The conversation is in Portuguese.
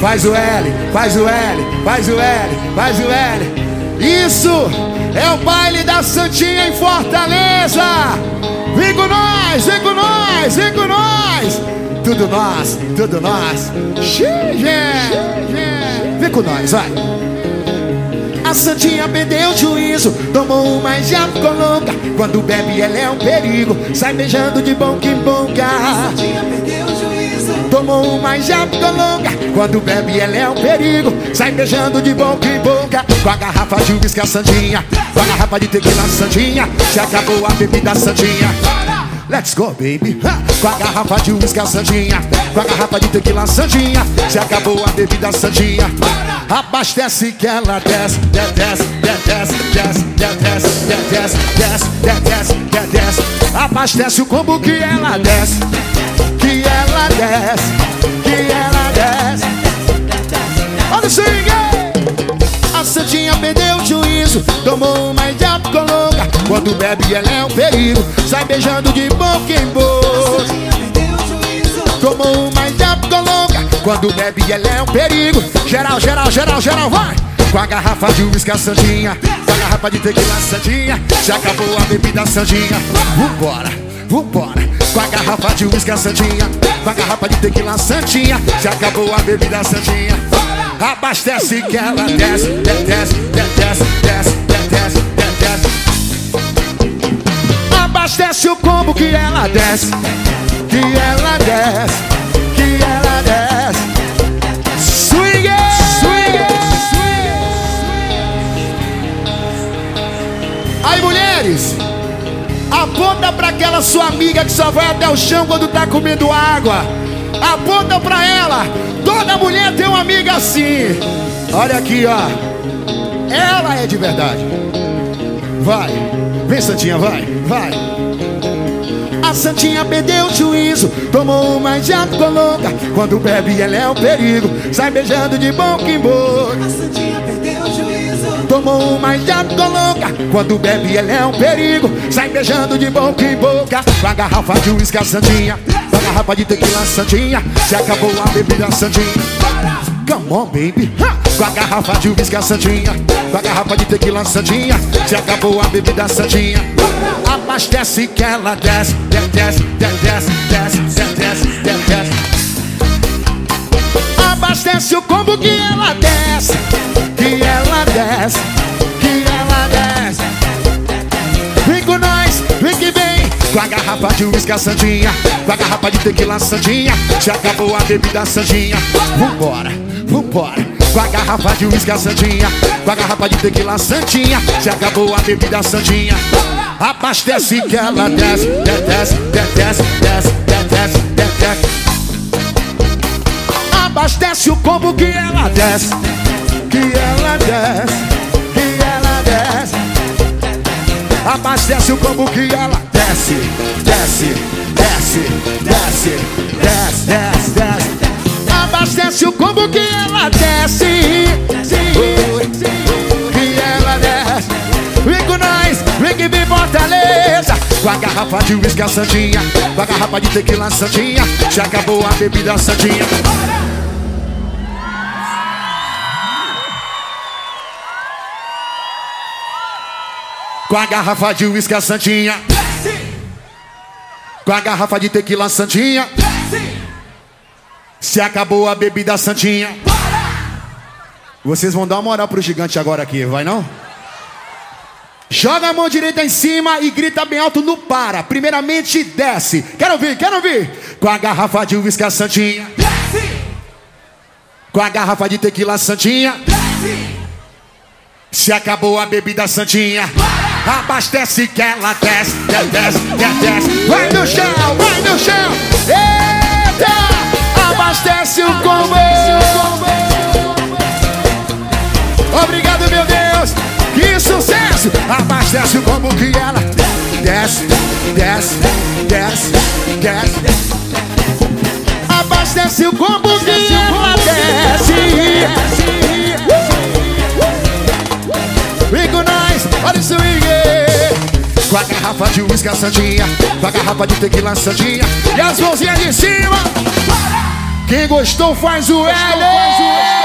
Faz o L, faz o L, faz o L, faz o L. Isso é o baile da Santinha em Fortaleza. Vem com nós, vem com nós, vem com nós. Tudo nós, tudo nós. Vem com nós, vai. Santinha perdeu o juízo, tomou uma e já ficou louca. Quando bebe, ela é um perigo, sai beijando de boca em boca. Santinha perdeu o juízo, tomou uma e já ficou louca. Quando bebe, ela é um perigo, sai beijando de boca em boca. Com a garrafa de uísque, a Santinha, com a garrafa de tequila, a Santinha. Se acabou a bebida, Santinha. Let's go, baby. Com a garrafa de uísque, a Santinha. Com a garrafa de tequila, Santinha. Se acabou a bebida, Santinha. Abastece que ela desce, desce, desce, desce, desce, desce, desce, desce, desce, desce. Abastece o combo que ela desce, que ela desce, que ela desce. Olha o swing! A Santinha perdeu o juízo, tomou uma Quando bebe, ela é um perigo, sai beijando de boca em boca. Tomou uma ficou louca. Quando bebe, ela é um perigo. Geral, geral, geral, geral, vai! Com a garrafa de uísque, a Santinha. Com a garrafa de tequila, Santinha. Se acabou a bebida, Santinha. Vambora, vambora. Com a garrafa de uísque, a. Com a garrafa de tequila, Santinha. Se acabou a bebida, Santinha. Abastece que ela desce, desce, desce, desce, Abastece o combo que ela desce, que ela desce, que ela desce. Swing, swing, Aí, mulheres, aponta pra aquela sua amiga que só vai até o chão quando tá comendo água. Aponta pra ela. Toda mulher tem uma amiga assim. Olha aqui, ó. Ela é de verdade. Vai. Vem, Santinha, vai. Vai. A Santinha perdeu o juízo, tomou uma e já ficou louca. Quando bebe, ela é um perigo, sai beijando de boca em boca. A Santinha perdeu o juízo. Tomou uma e já ficou louca. Quando bebe, ela é um perigo, sai beijando de boca em boca. Com a garrafa de uísque, a Santinha. Com a garrafa de tequila, a Santinha. Se acabou a bebida, a Santinha. Come on, baby. Ha! Com a garrafa de uísque, a Santinha. Com a garrafa de tequila, a Santinha. Se acabou a bebida, a Santinha. Abastece que ela desce, desce, desce, desce, desce, desce, desce, desce. Abastece o combo que ela desce, que ela desce, que ela desce. Vem com nós, vem que vem. Com a garrafa de uísque, a Santinha. Com a garrafa de tequila, a Santinha. Se acabou a bebida, a Santinha. Vambora, vambora. Com a garrafa de uísque, a Santinha. Com a garrafa de tequila, Santinha. Se acabou a bebida, Santinha. Abastece que ela desce, desce, desce, desce, desce, desce. Abastece o combo que ela desce, que ela desce, que ela desce. Abastece o combo que ela desce, desce, desce, desce, desce, desce, desce. Abastece o combo vem Fortaleza. Com a garrafa de uísque, a Santinha. Com a garrafa de tequila, a Santinha. Já acabou a bebida, a Santinha. Com a garrafa de uísque, a Santinha. Com a garrafa de tequila, a Santinha. Se acabou a bebida, a Santinha. Vocês vão dar uma moral pro gigante agora aqui, vai não? Joga a mão direita em cima e grita bem alto no para. Primeiramente, desce. Quero ouvir, quero ouvir. Com a garrafa de uísque, a Santinha. Com a garrafa de tequila, Santinha. Se acabou a bebida, Santinha. Abastece que ela desce, desce, desce, desce. Vai no chão, sucesso! Abastece o combo que ela desce, desce, desce, desce. Abastece o combo que ela desce. Vem com nós, olha o swing. Com a garrafa de uísque a Santinha Com a garrafa de tequila a Santinha E as mãozinhas de cima Quem gostou faz o L